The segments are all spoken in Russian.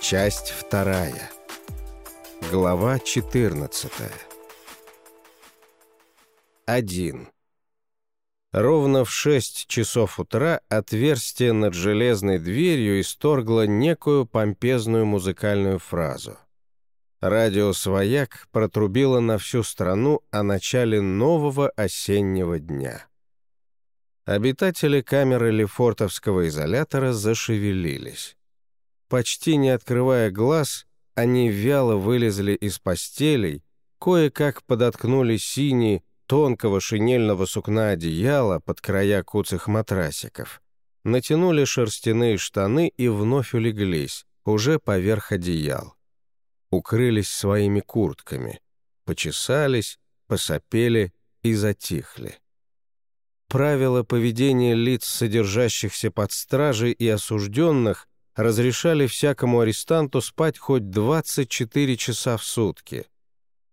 Часть вторая. Глава 14. 1. Ровно в 6 часов утра отверстие над железной дверью исторгло некую помпезную музыкальную фразу. Радио «Свояк» протрубило на всю страну о начале нового осеннего дня. Обитатели камеры Лефортовского изолятора зашевелились. Почти не открывая глаз, они вяло вылезли из постелей, кое-как подоткнули синие, тонкого шинельного сукна одеяла под края куцых матрасиков, натянули шерстяные штаны и вновь улеглись, уже поверх одеял. Укрылись своими куртками, почесались, посопели и затихли. Правила поведения лиц, содержащихся под стражей и осужденных, разрешали всякому арестанту спать хоть 24 часа в сутки.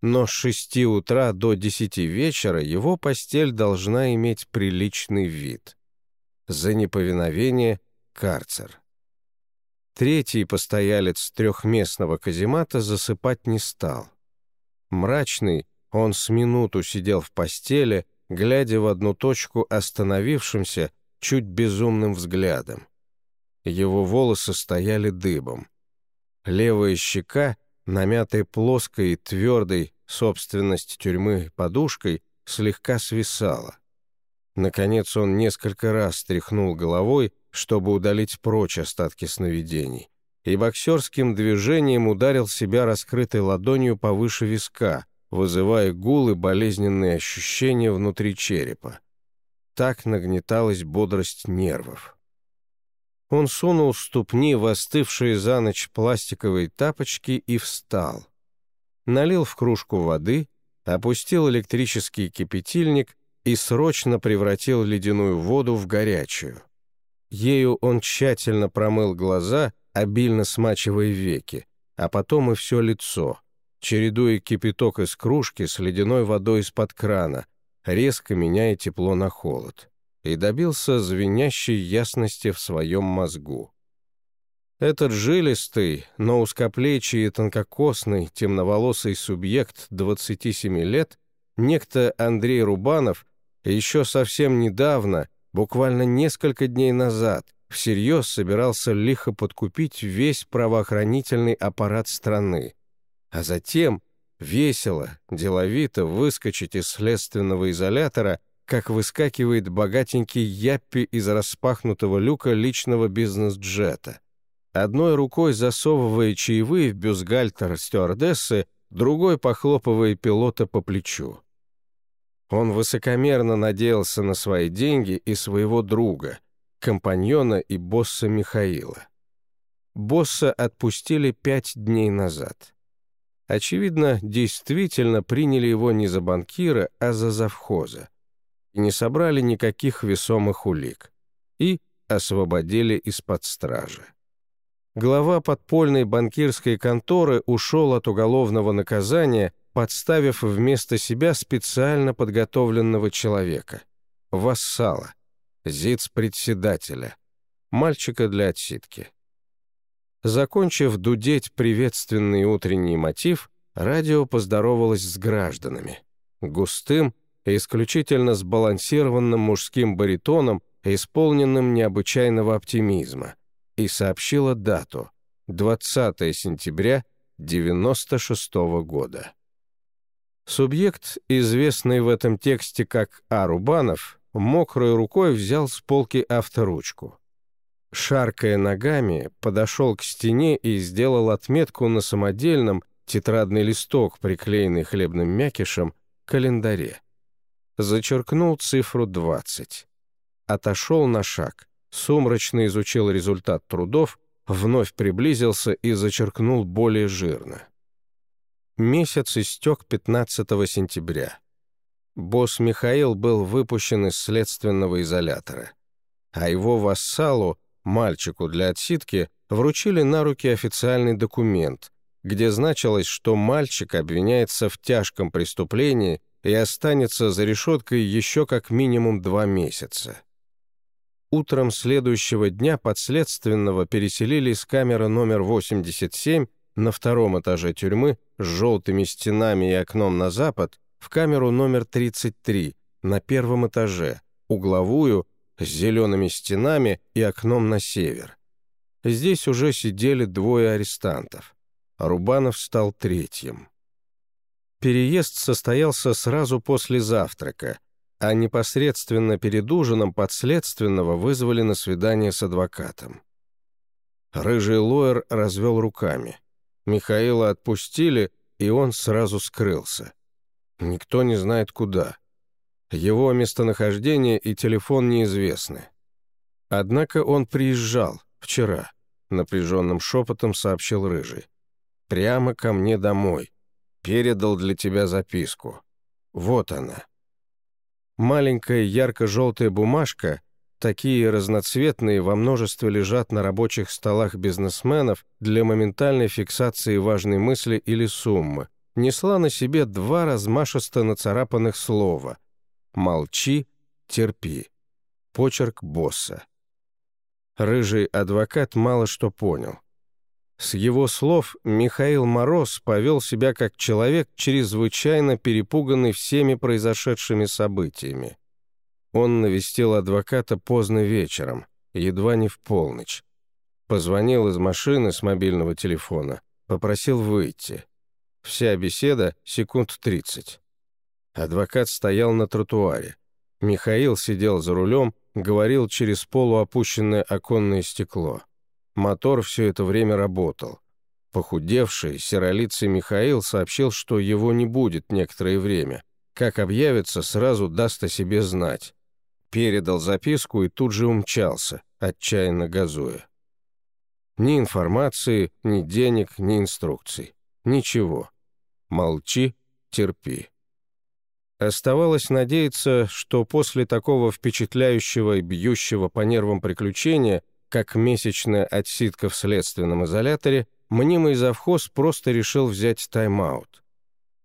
Но с 6 утра до 10 вечера его постель должна иметь приличный вид. За неповиновение — карцер. Третий постоялец трехместного каземата засыпать не стал. Мрачный, он с минуту сидел в постели, глядя в одну точку остановившимся, чуть безумным взглядом. Его волосы стояли дыбом. Левая щека, намятой плоской и твердой собственность тюрьмы подушкой, слегка свисала. Наконец он несколько раз стряхнул головой, чтобы удалить прочь остатки сновидений, и боксерским движением ударил себя раскрытой ладонью повыше виска, вызывая гул и болезненные ощущения внутри черепа. Так нагнеталась бодрость нервов. Он сунул ступни в остывшие за ночь пластиковые тапочки и встал. Налил в кружку воды, опустил электрический кипятильник и срочно превратил ледяную воду в горячую. Ею он тщательно промыл глаза, обильно смачивая веки, а потом и все лицо, чередуя кипяток из кружки с ледяной водой из-под крана, резко меняя тепло на холод и добился звенящей ясности в своем мозгу. Этот жилистый, но узкоплечий и тонкокосный, темноволосый субъект 27 лет, некто Андрей Рубанов, еще совсем недавно, буквально несколько дней назад, всерьез собирался лихо подкупить весь правоохранительный аппарат страны, а затем весело, деловито выскочить из следственного изолятора как выскакивает богатенький Яппи из распахнутого люка личного бизнес-джета. Одной рукой засовывая чаевые в бюстгальтер стюардессы, другой похлопывая пилота по плечу. Он высокомерно надеялся на свои деньги и своего друга, компаньона и босса Михаила. Босса отпустили пять дней назад. Очевидно, действительно приняли его не за банкира, а за завхоза и не собрали никаких весомых улик, и освободили из-под стражи. Глава подпольной банкирской конторы ушел от уголовного наказания, подставив вместо себя специально подготовленного человека, вассала, зиц-председателя, мальчика для отсидки. Закончив дудеть приветственный утренний мотив, радио поздоровалось с гражданами, густым, исключительно сбалансированным мужским баритоном, исполненным необычайного оптимизма, и сообщила дату — 20 сентября 96 -го года. Субъект, известный в этом тексте как А. Рубанов, мокрой рукой взял с полки авторучку. Шаркая ногами, подошел к стене и сделал отметку на самодельном, тетрадный листок, приклеенный хлебным мякишем, календаре зачеркнул цифру 20. Отошел на шаг, сумрачно изучил результат трудов, вновь приблизился и зачеркнул более жирно. Месяц истек 15 сентября. Босс Михаил был выпущен из следственного изолятора, а его вассалу, мальчику для отсидки, вручили на руки официальный документ, где значилось, что мальчик обвиняется в тяжком преступлении и останется за решеткой еще как минимум два месяца. Утром следующего дня подследственного переселили из камеры номер 87 на втором этаже тюрьмы с желтыми стенами и окном на запад в камеру номер 33 на первом этаже, угловую, с зелеными стенами и окном на север. Здесь уже сидели двое арестантов. Рубанов стал третьим. Переезд состоялся сразу после завтрака, а непосредственно перед ужином подследственного вызвали на свидание с адвокатом. Рыжий лоер развел руками. Михаила отпустили, и он сразу скрылся. Никто не знает куда. Его местонахождение и телефон неизвестны. Однако он приезжал вчера, напряженным шепотом сообщил Рыжий. Прямо ко мне домой. Передал для тебя записку. Вот она. Маленькая ярко-желтая бумажка, такие разноцветные во множестве лежат на рабочих столах бизнесменов для моментальной фиксации важной мысли или суммы, несла на себе два размашисто нацарапанных слова «Молчи, терпи». Почерк босса. Рыжий адвокат мало что понял. С его слов Михаил Мороз повел себя как человек, чрезвычайно перепуганный всеми произошедшими событиями. Он навестил адвоката поздно вечером, едва не в полночь. Позвонил из машины с мобильного телефона, попросил выйти. Вся беседа — секунд тридцать. Адвокат стоял на тротуаре. Михаил сидел за рулем, говорил через полуопущенное оконное стекло. Мотор все это время работал. Похудевший, серолицый Михаил сообщил, что его не будет некоторое время. Как объявится, сразу даст о себе знать. Передал записку и тут же умчался, отчаянно газуя. Ни информации, ни денег, ни инструкций. Ничего. Молчи, терпи. Оставалось надеяться, что после такого впечатляющего и бьющего по нервам приключения – как месячная отсидка в следственном изоляторе, мнимый завхоз просто решил взять тайм-аут.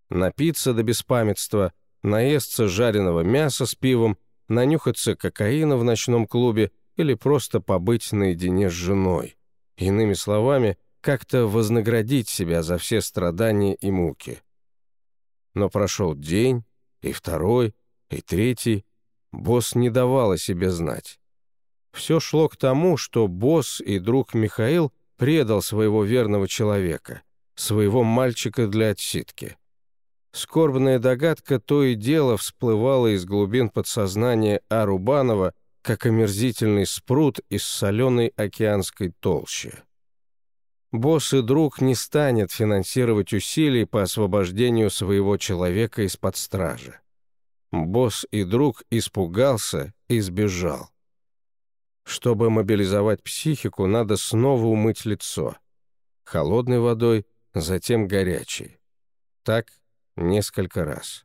Напиться до беспамятства, наесться жареного мяса с пивом, нанюхаться кокаина в ночном клубе или просто побыть наедине с женой. Иными словами, как-то вознаградить себя за все страдания и муки. Но прошел день, и второй, и третий. Босс не давал о себе знать. Все шло к тому, что босс и друг Михаил предал своего верного человека, своего мальчика для отсидки. Скорбная догадка то и дело всплывала из глубин подсознания Арубанова, как омерзительный спрут из соленой океанской толщи. Босс и друг не станет финансировать усилий по освобождению своего человека из-под стражи. Босс и друг испугался и сбежал. Чтобы мобилизовать психику, надо снова умыть лицо. Холодной водой, затем горячей. Так несколько раз.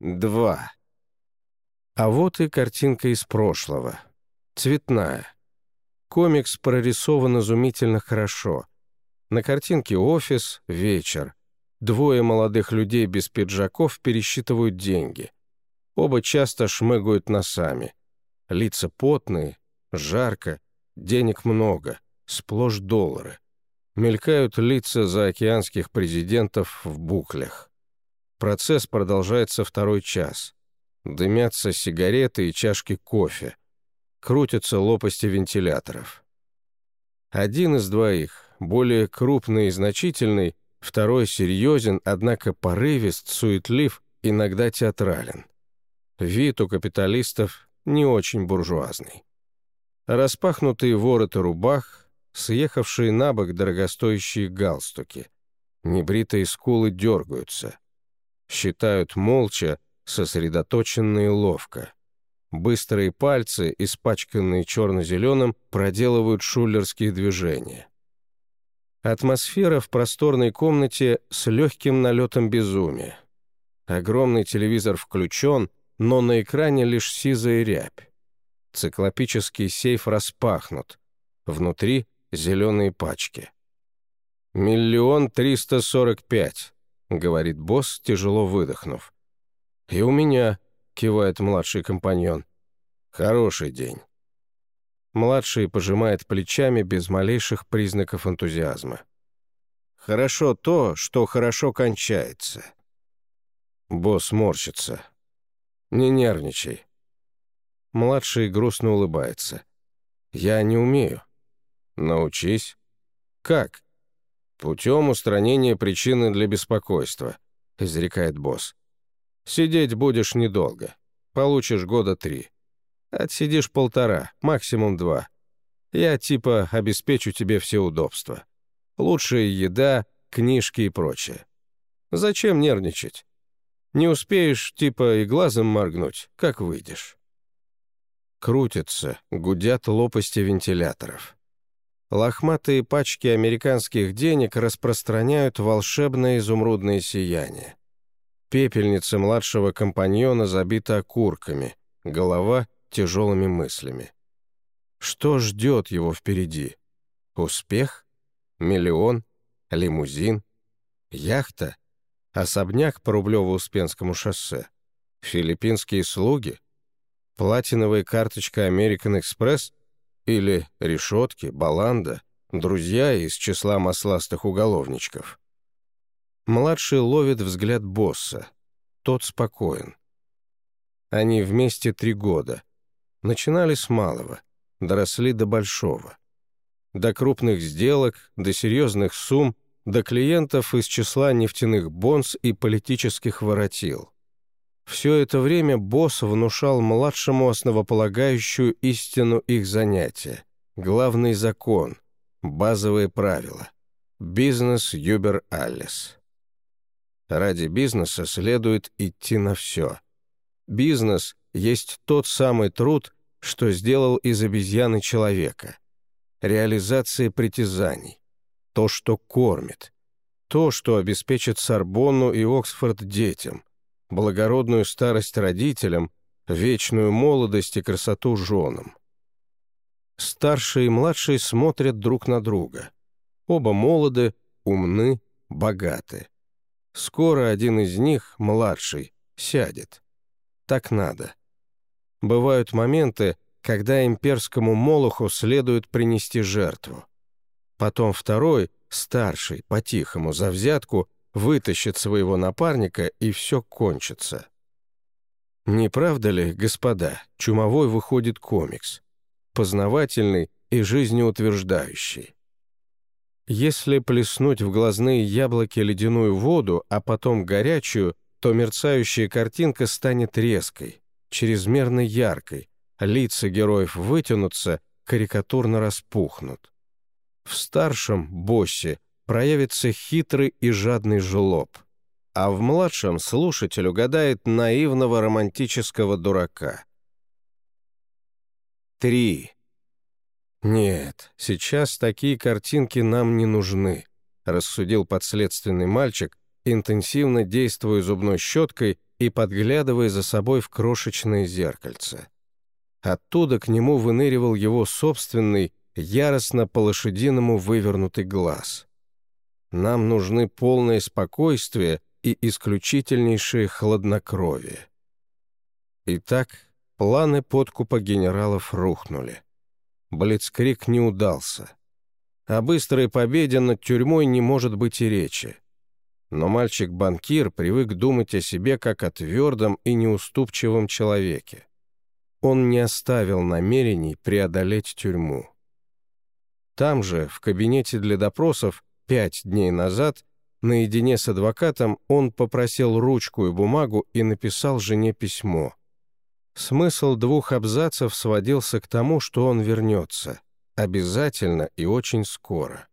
2. А вот и картинка из прошлого. Цветная. Комикс прорисован изумительно хорошо. На картинке офис, вечер. Двое молодых людей без пиджаков пересчитывают деньги. Оба часто шмыгают носами. Лица потные, жарко, денег много, сплошь доллары. Мелькают лица заокеанских президентов в буклях. Процесс продолжается второй час. Дымятся сигареты и чашки кофе. Крутятся лопасти вентиляторов. Один из двоих, более крупный и значительный, второй серьезен, однако порывист, суетлив, иногда театрален. Вид у капиталистов не очень буржуазный. Распахнутые вороты рубах, съехавшие на бок дорогостоящие галстуки. Небритые скулы дергаются. Считают молча, сосредоточенно и ловко. Быстрые пальцы, испачканные черно-зеленым, проделывают шулерские движения. Атмосфера в просторной комнате с легким налетом безумия. Огромный телевизор включен — но на экране лишь сизая рябь. Циклопический сейф распахнут. Внутри зеленые пачки. «Миллион триста сорок пять», — говорит босс, тяжело выдохнув. «И у меня», — кивает младший компаньон. Хороший день. Младший пожимает плечами без малейших признаков энтузиазма. Хорошо то, что хорошо кончается. Босс морщится. Не нервничай. Младший грустно улыбается. Я не умею. Научись. Как? Путем устранения причины для беспокойства, изрекает босс. Сидеть будешь недолго. Получишь года три. Отсидишь полтора, максимум два. Я типа обеспечу тебе все удобства. Лучшая еда, книжки и прочее. Зачем нервничать? Не успеешь типа и глазом моргнуть, как выйдешь. Крутятся, гудят лопасти вентиляторов. Лохматые пачки американских денег распространяют волшебное изумрудное сияние. Пепельница младшего компаньона забита окурками, голова тяжелыми мыслями. Что ждет его впереди? Успех? Миллион? Лимузин? Яхта? Особняк по Рублево-Успенскому шоссе? Филиппинские слуги? Платиновая карточка American Express? Или решетки, баланда, друзья из числа масластых уголовничков? Младший ловит взгляд босса. Тот спокоен. Они вместе три года — Начинали с малого, доросли до большого. До крупных сделок, до серьезных сумм, до клиентов из числа нефтяных бонз и политических воротил. Все это время босс внушал младшему основополагающую истину их занятия, главный закон, базовые правила. Бизнес Юбер Аллес. Ради бизнеса следует идти на все. Бизнес есть тот самый труд, что сделал из обезьяны человека. Реализация притязаний. То, что кормит. То, что обеспечит Сорбонну и Оксфорд детям. Благородную старость родителям, вечную молодость и красоту женам. Старший и младший смотрят друг на друга. Оба молоды, умны, богаты. Скоро один из них, младший, сядет. Так надо. Бывают моменты, когда имперскому молоху следует принести жертву. Потом второй, старший, по-тихому, за взятку, вытащит своего напарника, и все кончится. Не правда ли, господа, чумовой выходит комикс? Познавательный и жизнеутверждающий. Если плеснуть в глазные яблоки ледяную воду, а потом горячую, то мерцающая картинка станет резкой, чрезмерно яркой, лица героев вытянутся, карикатурно распухнут. В старшем боссе проявится хитрый и жадный жлоб, а в младшем слушатель угадает наивного романтического дурака. Три. «Нет, сейчас такие картинки нам не нужны», — рассудил подследственный мальчик, интенсивно действуя зубной щеткой и подглядывая за собой в крошечное зеркальце. Оттуда к нему выныривал его собственный, яростно по-лошадиному вывернутый глаз. Нам нужны полное спокойствие и исключительнейшее хладнокровие. Итак, планы подкупа генералов рухнули. Блицкрик не удался. О быстрой победе над тюрьмой не может быть и речи. Но мальчик-банкир привык думать о себе как о твердом и неуступчивом человеке. Он не оставил намерений преодолеть тюрьму. Там же, в кабинете для допросов, пять дней назад, наедине с адвокатом, он попросил ручку и бумагу и написал жене письмо. Смысл двух абзацев сводился к тому, что он вернется. Обязательно и очень скоро.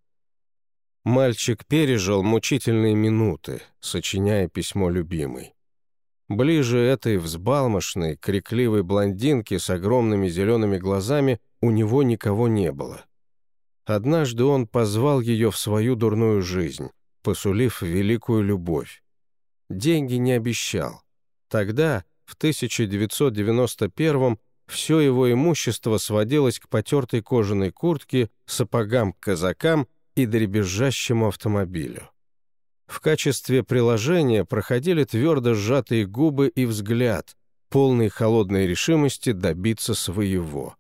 Мальчик пережил мучительные минуты, сочиняя письмо любимой. Ближе этой взбалмошной, крикливой блондинки с огромными зелеными глазами у него никого не было. Однажды он позвал ее в свою дурную жизнь, посулив великую любовь. Деньги не обещал. Тогда, в 1991-м, все его имущество сводилось к потертой кожаной куртке, сапогам-казакам и дребезжащему автомобилю. В качестве приложения проходили твердо сжатые губы и взгляд, полной холодной решимости добиться своего.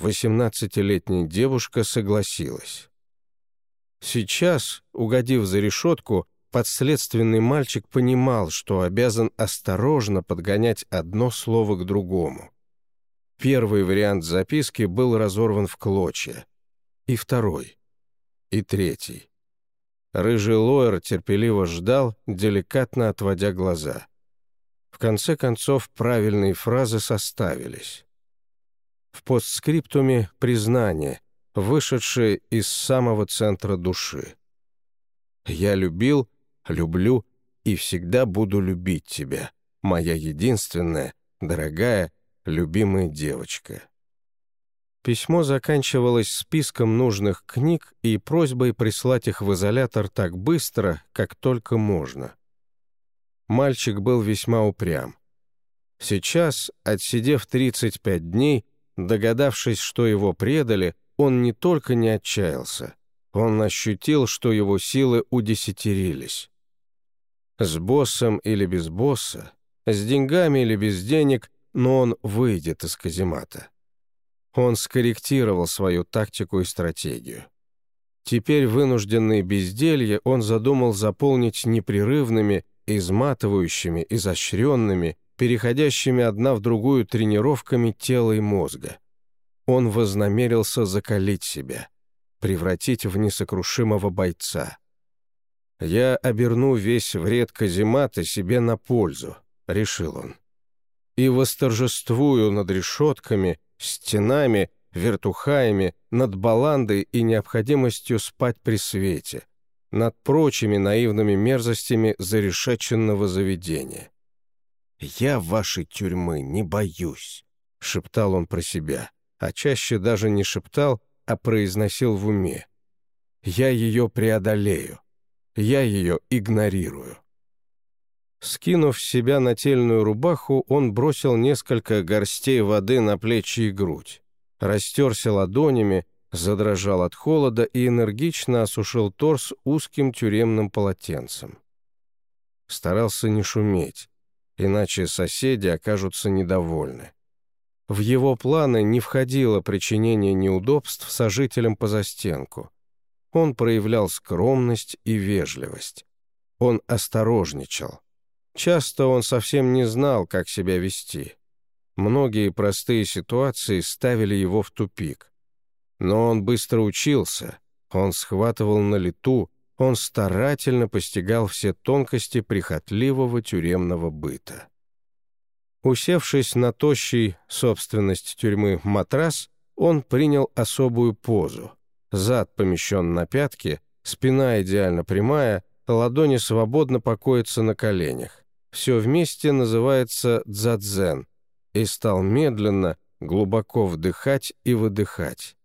Восемнадцатилетняя девушка согласилась. Сейчас, угодив за решетку, подследственный мальчик понимал, что обязан осторожно подгонять одно слово к другому. Первый вариант записки был разорван в клочья. И второй. И третий. Рыжий лоер терпеливо ждал, деликатно отводя глаза. В конце концов, правильные фразы составились. В постскриптуме признание, вышедшее из самого центра души. «Я любил, люблю и всегда буду любить тебя, моя единственная, дорогая, любимая девочка». Письмо заканчивалось списком нужных книг и просьбой прислать их в изолятор так быстро, как только можно. Мальчик был весьма упрям. Сейчас, отсидев 35 дней, Догадавшись, что его предали, он не только не отчаялся, он ощутил, что его силы удесятерились. С боссом или без босса, с деньгами или без денег, но он выйдет из каземата. Он скорректировал свою тактику и стратегию. Теперь вынужденный безделье он задумал заполнить непрерывными, изматывающими, изощренными, переходящими одна в другую тренировками тела и мозга. Он вознамерился закалить себя, превратить в несокрушимого бойца. «Я оберну весь вред каземата себе на пользу», — решил он. «И восторжествую над решетками, стенами, вертухаями, над баландой и необходимостью спать при свете, над прочими наивными мерзостями зарешеченного заведения. «Я вашей тюрьмы не боюсь», — шептал он про себя, а чаще даже не шептал, а произносил в уме. «Я ее преодолею. Я ее игнорирую». Скинув с себя нательную рубаху, он бросил несколько горстей воды на плечи и грудь, растерся ладонями, задрожал от холода и энергично осушил торс узким тюремным полотенцем. Старался не шуметь, иначе соседи окажутся недовольны. В его планы не входило причинение неудобств сожителям по застенку. Он проявлял скромность и вежливость. Он осторожничал. Часто он совсем не знал, как себя вести. Многие простые ситуации ставили его в тупик. Но он быстро учился, он схватывал на лету, он старательно постигал все тонкости прихотливого тюремного быта. Усевшись на тощий, собственность тюрьмы, матрас, он принял особую позу. Зад помещен на пятки, спина идеально прямая, ладони свободно покоятся на коленях. Все вместе называется дзадзен, и стал медленно, глубоко вдыхать и выдыхать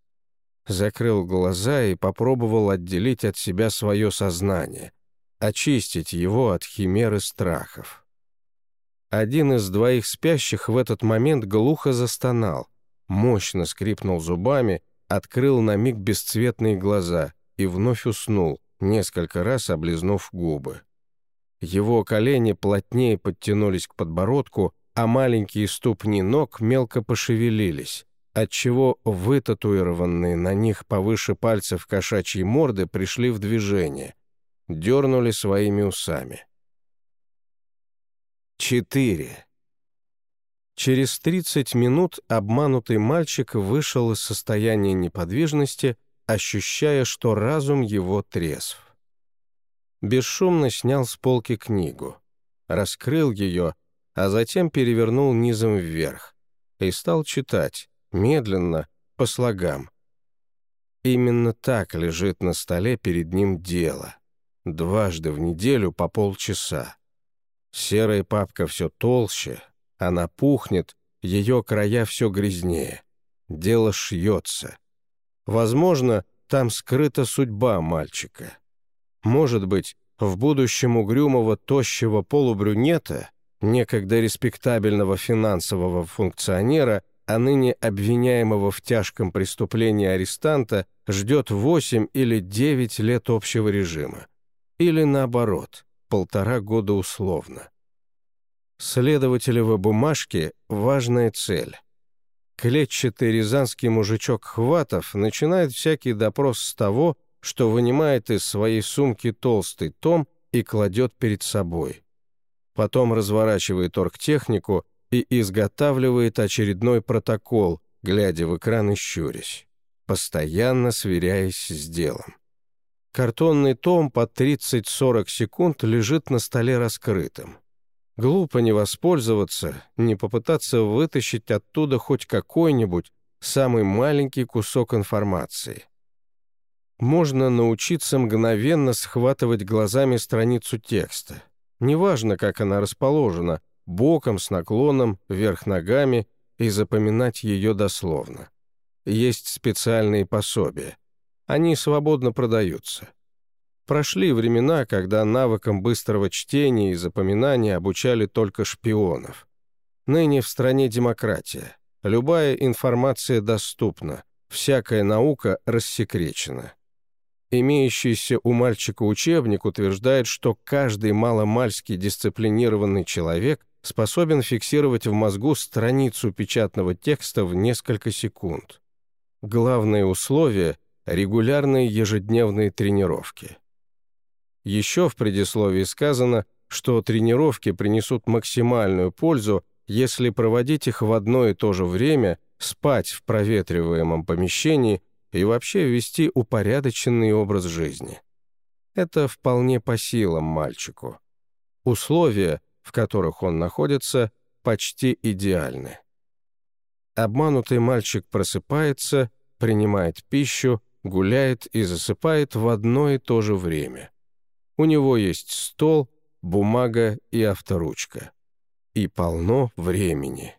закрыл глаза и попробовал отделить от себя свое сознание, очистить его от химеры страхов. Один из двоих спящих в этот момент глухо застонал, мощно скрипнул зубами, открыл на миг бесцветные глаза и вновь уснул, несколько раз облизнув губы. Его колени плотнее подтянулись к подбородку, а маленькие ступни ног мелко пошевелились, отчего вытатуированные на них повыше пальцев кошачьи морды пришли в движение, дернули своими усами. Четыре. Через 30 минут обманутый мальчик вышел из состояния неподвижности, ощущая, что разум его трезв. Бесшумно снял с полки книгу, раскрыл ее, а затем перевернул низом вверх и стал читать, медленно, по слогам. Именно так лежит на столе перед ним дело. Дважды в неделю по полчаса. Серая папка все толще, она пухнет, ее края все грязнее. Дело шьется. Возможно, там скрыта судьба мальчика. Может быть, в будущем угрюмого тощего полубрюнета, некогда респектабельного финансового функционера, а ныне обвиняемого в тяжком преступлении арестанта ждет 8 или 9 лет общего режима. Или наоборот, полтора года условно. Следователева бумажки – важная цель. Клетчатый рязанский мужичок Хватов начинает всякий допрос с того, что вынимает из своей сумки толстый том и кладет перед собой. Потом разворачивает оргтехнику и изготавливает очередной протокол, глядя в экран и щурясь, постоянно сверяясь с делом. Картонный том по 30-40 секунд лежит на столе раскрытым. Глупо не воспользоваться, не попытаться вытащить оттуда хоть какой-нибудь самый маленький кусок информации. Можно научиться мгновенно схватывать глазами страницу текста. Неважно, как она расположена, боком, с наклоном, вверх ногами, и запоминать ее дословно. Есть специальные пособия. Они свободно продаются. Прошли времена, когда навыкам быстрого чтения и запоминания обучали только шпионов. Ныне в стране демократия. Любая информация доступна, всякая наука рассекречена. Имеющийся у мальчика учебник утверждает, что каждый маломальский дисциплинированный человек способен фиксировать в мозгу страницу печатного текста в несколько секунд. Главное условие – регулярные ежедневные тренировки. Еще в предисловии сказано, что тренировки принесут максимальную пользу, если проводить их в одно и то же время, спать в проветриваемом помещении и вообще вести упорядоченный образ жизни. Это вполне по силам мальчику. Условия, в которых он находится, почти идеальны. Обманутый мальчик просыпается, принимает пищу, гуляет и засыпает в одно и то же время. У него есть стол, бумага и авторучка. И полно времени.